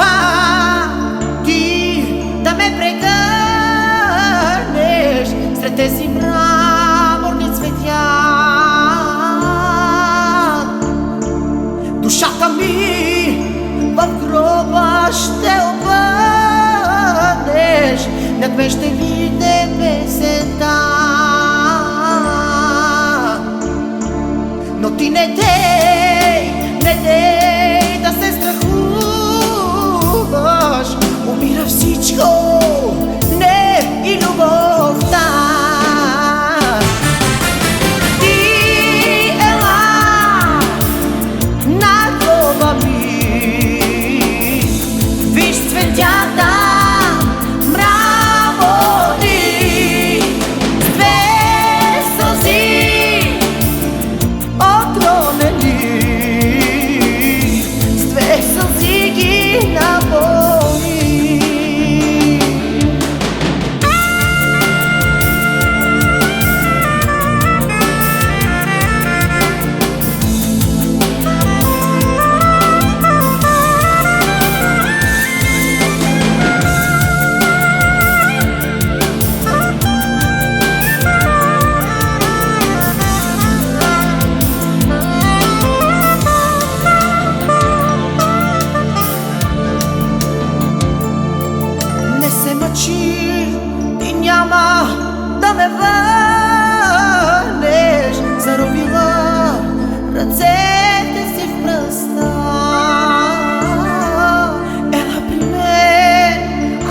power. няма да ме върнеш. Заробила ръцете си в пръста. Ела при мен,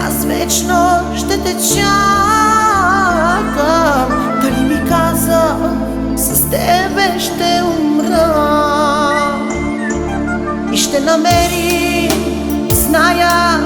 аз вечно ще те чакам. Дали ми каза, с тебе ще умра. И ще намери, зная,